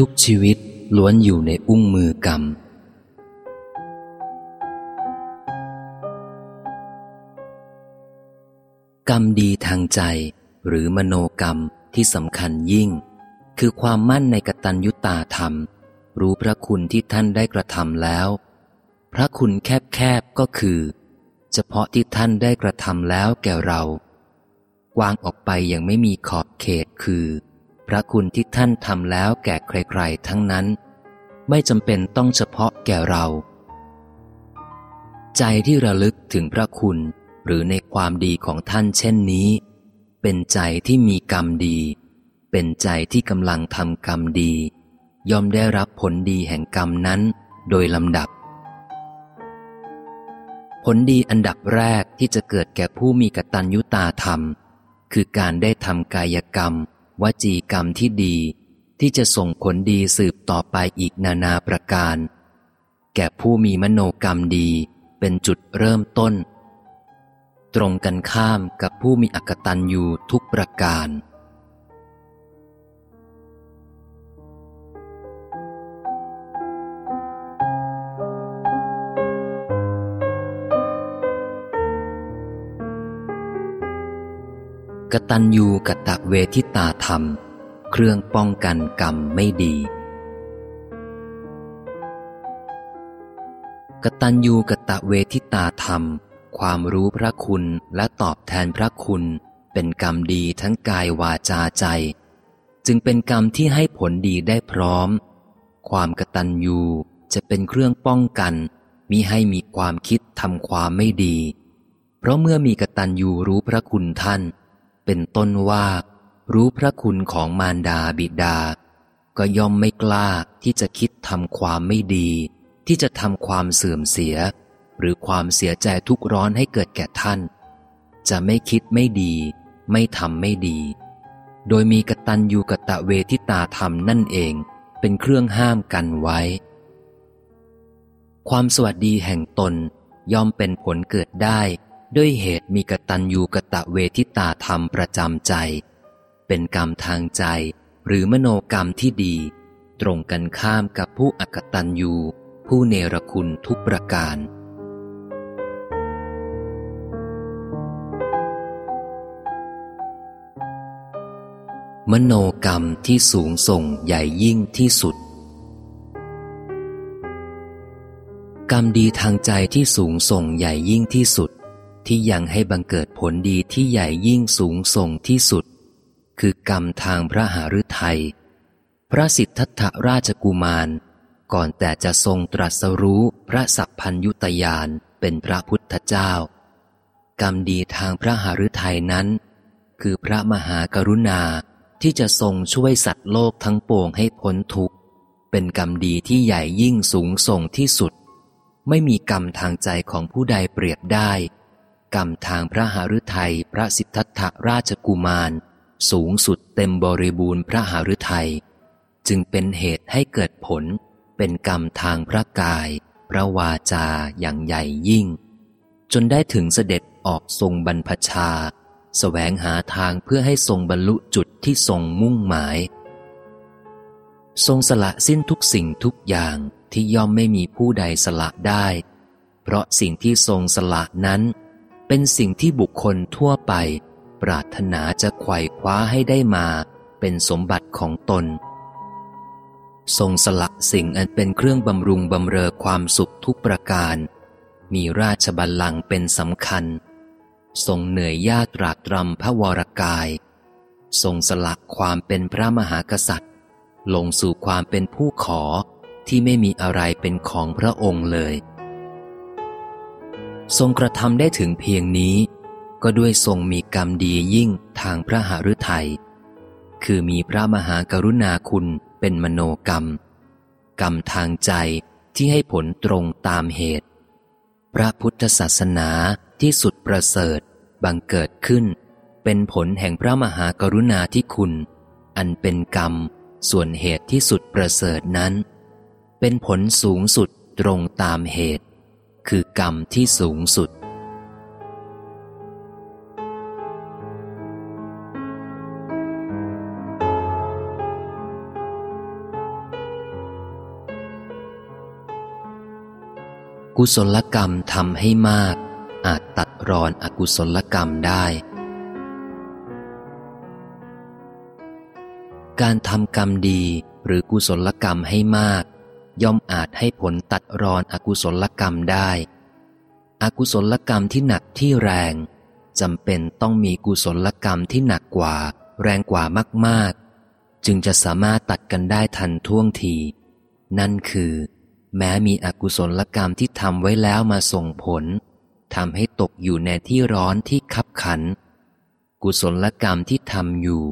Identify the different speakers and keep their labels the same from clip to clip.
Speaker 1: ทุกชีวิตล้วนอยู่ในอุ้งมือกรรม กรรมดีทางใจหรือมโนกรรมที่สำคัญยิ่ง คือความมั่นในกตัญญุตาธรรม รู้พระคุณที่ท่านได้กระทำแล้ว พระคุณแคบๆก็คือ เฉพาะที่ท่านได้กระทำแล้วแก่เราวางออกไปยังไม่มีขอบเขตคือ พระคุณที่ท่านทำแล้วแก่ใครๆ ทั้งนั้น ไม่จำเป็นต้องเฉพาะแก่เรา ใจที่ระลึกถึงพระคุณหรือในความดีของท่านเช่นนี้ เป็นใจที่มีกรรมดี เป็นใจที่กำลังทำกรรมดี ย่อมได้รับผลดีแห่งกรรมนั้นโดยลำดับ ผลดีอันดับแรกที่จะเกิดแก่ผู้มีกตัญญูตาธรรม คือการได้ทำกายกรรม วจีกรรมที่ดี ที่จะส่งผลดีสืบต่อไปอีกนานาประการ แก่ผู้มีมโนกรรมดีเป็นจุดเริ่มต้น ตรงกันข้ามกับผู้มีอกตัญญูทุกประการ กตัญญูกะตะเวทิตาธรรม เครื่องป้องกันกรรมไม่ดี กตัญญูกะตะเวทิตาธรรม ความรู้พระคุณและตอบแทนพระคุณ เป็นกรรมดีทั้งกายวาจาใจ จึงเป็นกรรมที่ให้ผลดีได้พร้อม ความกตัญญูจะเป็นเครื่องป้องกันมิให้มีความคิดทำความไม่ดี เพราะเมื่อมีกตัญญูรู้พระคุณท่าน เป็นต้นว่า รู้พระคุณของมารดาบิดา ก็ย่อมไม่กล้าที่จะคิดทำความไม่ดี ที่จะทำความเสื่อมเสีย หรือความเสียใจทุกร้อนให้เกิดแก่ท่าน จะไม่คิดไม่ดี ไม่ทำไม่ดี โดยมีกตัญญูกะตะเวทิตาธรรมนั่นเองเป็นเครื่องห้ามกันไว้ ความสวัสดีแห่งตนย่อมเป็นผลเกิดได้ ด้วยเหตุมีกตัญญูกะตะเวทิตาธรรมประจำใจ เป็นกรรมทางใจ หรือมโนกรรมที่ดี ตรงกันข้ามกับผู้อกตัญญูผู้เนรคุณทุกประการ มโนกรรมที่สูงส่งใหญ่ยิ่งที่สุด กรรมดีทางใจที่สูงส่งใหญ่ยิ่งที่สุด ที่ยังให้บังเกิดผลดีที่ใหญ่ยิ่งสูงส่งที่สุด คือกรรมทางพระหฤทัยพระสิทธัตถราชกุมาร ก่อนแต่จะทรงตรัสรู้พระสัพพัญยุตยานเป็นพระพุทธเจ้า กรรมดีทางพระหฤทัยนั้น คือพระมหากรุณาที่จะทรงช่วยสัตว์โลกทั้งปวงให้พ้นทุกข์ เป็นกรรมดีที่ใหญ่ยิ่งสูงส่งที่สุด ไม่มีกรรมทางใจของผู้ใดเปรียบได้ กรรมทางพระหฤทัยพระสิทธัตถราชกุมาร สูงสุดเต็มบริบูรณ์พระหฤทัยจึงเป็นเหตุให้เกิดผล เป็นกรรมทางพระกาย พระวาจาอย่างใหญ่ยิ่ง จนได้ถึงเสด็จออกทรงบรรพชาสแสวงหาทางเพื่อให้ทรงบรรลุจุดที่ทรงมุ่งหมาย ทรงสละสิ้นทุกสิ่งทุกอย่างที่ย่อมไม่มีผู้ใดสละได้ เพราะสิ่งที่ทรงสละนั้น เป็นสิ่งที่บุคคลทั่วไป ปรารถนาจะไขว่คว้าให้ได้มา เป็นสมบัติของตน ทรงสละสิ่งอันเป็นเครื่องบำรุงบำเรอความสุขทุกประการ มีราชบัลลังก์เป็นสำคัญ ทรงเหนื่อยยากตรากตรำพระวรกาย ทรงสละความเป็นพระมหากษัตริย์ ลงสู่ความเป็นผู้ขอที่ไม่มีอะไรเป็นของพระองค์เลย ทรงกระทำได้ถึงเพียงนี้ ก็ด้วยทรงมีกรรมดียิ่งทางพระหฤทยัยคือมีพระมหากรุณาคุณเป็นมโนกรรม กรรมทางใจที่ให้ผลตรงตามเหตุ พระพุทธศาสนาที่สุดประเสริฐบังเกิดขึ้น เป็นผลแห่งพระมหากรุณาที่คุณ อันเป็นกรรมส่วนเหตุที่สุดประเสริฐนั้น เป็นผลสูงสุดตรงตามเหตุ คือกรรมที่สูงสุด
Speaker 2: กุ
Speaker 1: ศลกรรมทำให้มาก อาจตัดรอนอกุศลกรรมได้ การทำกรรมดีหรือกุศลกรรมให้มาก ย่อมอาจให้ผลตัดรอนอกุศลกรรมได้ อกุศลกรรมที่หนักที่แรงจำเป็นต้องมีกุศลกรรมที่หนักกว่า แรงกว่ามาก ๆ จึงจะสามารถตัดกันได้ทันท่วงที นั่นคือ แม้มีอกุศลกรรมที่ทำไว้แล้วมาส่งผลทำให้ตกอยู่ในที่ร้อนที่คับขัน กุศลกรรมที่ทำอยู่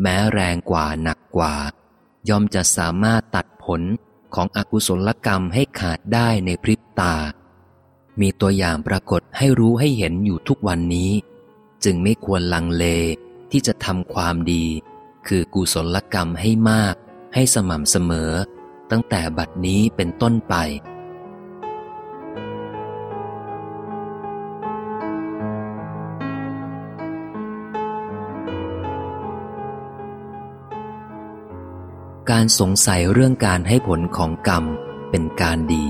Speaker 1: แม้แรงกว่าหนักกว่า ย่อมจะสามารถตัดผล ของอกุศลกรรมให้ขาดได้ในพริบตา มีตัวอย่างปรากฏให้รู้ให้เห็นอยู่ทุกวันนี้ จึงไม่ควรลังเลที่จะทำความดี คือกุศลกรรมให้มาก ให้สม่ำเสมอ ตั้งแต่บัดนี้เป็นต้นไป การสงสัยเรื่องการให้ผลของกรรมเป็นการดี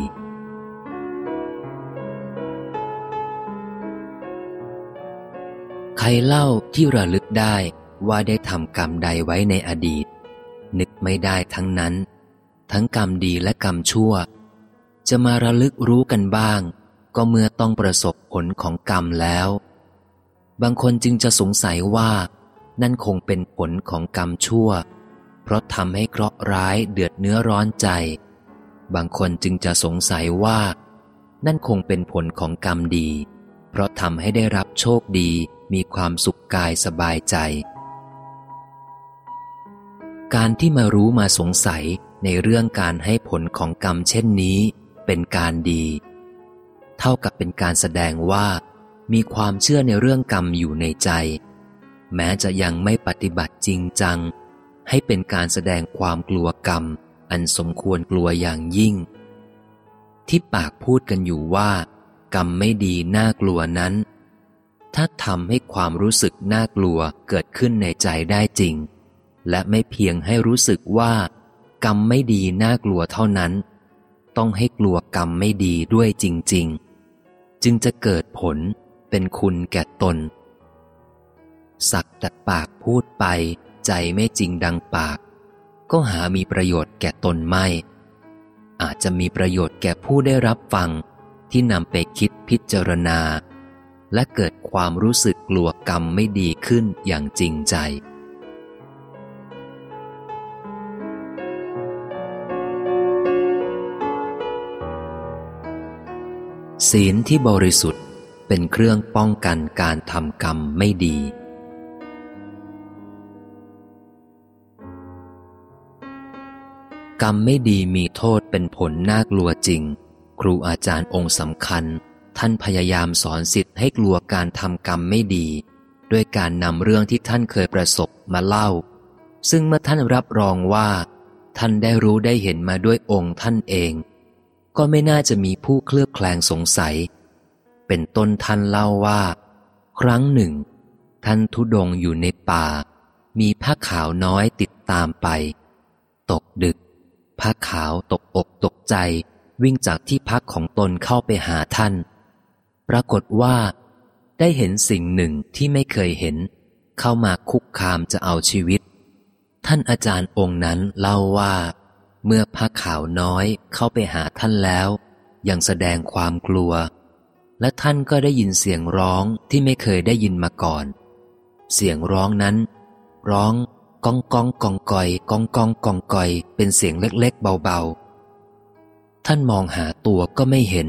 Speaker 1: ใครเล่าที่ระลึกได้ว่าได้ทำกรรมใดไว้ในอดีต นึกไม่ได้ทั้งนั้น ทั้งกรรมดีและกรรมชั่ว จะมาระลึกรู้กันบ้าง ก็เมื่อต้องประสบผลของกรรมแล้ว บางคนจึงจะสงสัยว่า นั่นคงเป็นผลของกรรมชั่ว ราะทำให้เคราะห์ร้ายเดือดเนื้อร้อนใจ บางคนจึงจะสงสัยว่า นั่นคงเป็นผลของกรรมดี เพราะทำให้ได้รับโชคดีมีความสุขกายสบายใจ การที่มารู้มาสงสัยในเรื่องการให้ผลของกรรมเช่นนี้ เป็นการดี เท่ากับเป็นการแสดงว่า มีความเชื่อในเรื่องกรรมอยู่ในใจ แม้จะยังไม่ปฏิบัติจริงจัง ให้เป็นการแสดงความกลัวกรรม อันสมควรกลัวอย่างยิ่ง ที่ปากพูดกันอยู่ว่า กรรมไม่ดีน่ากลัวนั้น ถ้าทำให้ความรู้สึกน่ากลัวเกิดขึ้นในใจได้จริง และไม่เพียงให้รู้สึกว่า กรรมไม่ดีน่ากลัวเท่านั้น ต้องให้กลัวกรรมไม่ดีด้วยจริง ๆ จึงจะเกิดผลเป็นคุณแก่ตน สักแต่ปากพูดไป ใจไม่จริงดังปาก ก็หามีประโยชน์แก่ตนไม่ อาจจะมีประโยชน์แก่ผู้ได้รับฟังที่นำไปคิดพิจารณา และเกิดความรู้สึกกลัวกรรมไม่ดีขึ้นอย่างจริงใจศีลที่บริสุทธิ์เป็นเครื่องป้องกันการทำกรรมไม่ดี กรรมไม่ดีมีโทษเป็นผลน่ากลัวจริง ครูอาจารย์องค์สำคัญ ท่านพยายามสอนสิทธิ์ให้กลัวการทำกรรมไม่ดี ด้วยการนำเรื่องที่ท่านเคยประสบมาเล่า ซึ่งเมื่อท่านรับรองว่า ท่านได้รู้ได้เห็นมาด้วยองค์ท่านเอง ก็ไม่น่าจะมีผู้เคลือบแคลงสงสัย เป็นต้นท่านเล่าว่า ครั้งหนึ่ง ท่านทุดงอยู่ในป่า มีผ้าขาวน้อยติดตามไป ตกดึก ผ้าขาวตกอกตกใจ วิ่งจากที่พักของตนเข้าไปหาท่าน ปรากฏว่า ได้เห็นสิ่งหนึ่งที่ไม่เคยเห็น เข้ามาคุกคามจะเอาชีวิต ท่านอาจารย์องค์นั้นเล่าว่า เมื่อพระขาวน้อยเข้าไปหาท่านแล้ว ยังแสดงความกลัว และท่านก็ได้ยินเสียงร้องที่ไม่เคยได้ยินมาก่อน เสียงร้องนั้น ร้อง กองกองกองกอยกองกองกองกอย เป็นเสียงเล็กๆ เบาๆ ท่านมองหาตัวก็ไม่เห็น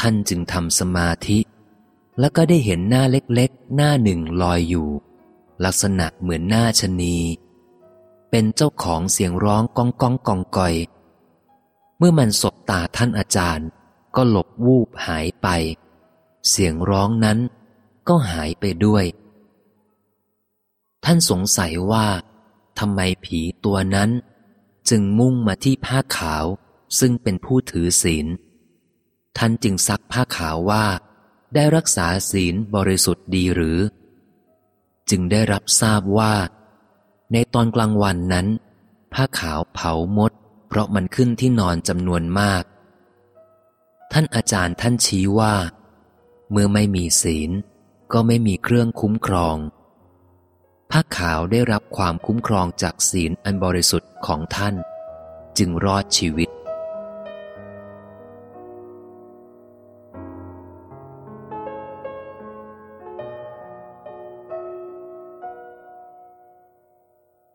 Speaker 1: ท่านจึงทำสมาธิ แล้วก็ได้เห็นหน้าเล็กๆ หน้าหนึ่งลอยอยู่ ลักษณะเหมือนหน้าชนีเป็นเจ้าของเสียงร้องก้องก้องกองกอย เมื่อมันสบตาท่านอาจารย์ ก็หลบวูบหายไป เสียงร้องนั้นก็หายไปด้วย ท่านสงสัยว่าทำไมผีตัวนั้น จึงมุ่งมาที่ผ้าขาวซึ่งเป็นผู้ถือศีล ท่านจึงซักผ้าขาวว่า ได้รักษาศีลบริสุทธิ์ดีหรือ จึงได้รับทราบว่า ในตอนกลางวันนั้น ผ้าขาวเผามด เพราะมันขึ้นที่นอนจำนวนมาก ท่านอาจารย์ท่านชี้ว่า เมื่อไม่มีศีลก็ไม่มีเครื่องคุ้มครอง ผ้าขาวได้รับความคุ้มครองจากศีลอันบริสุทธิ์ของท่าน จึงรอดชีวิต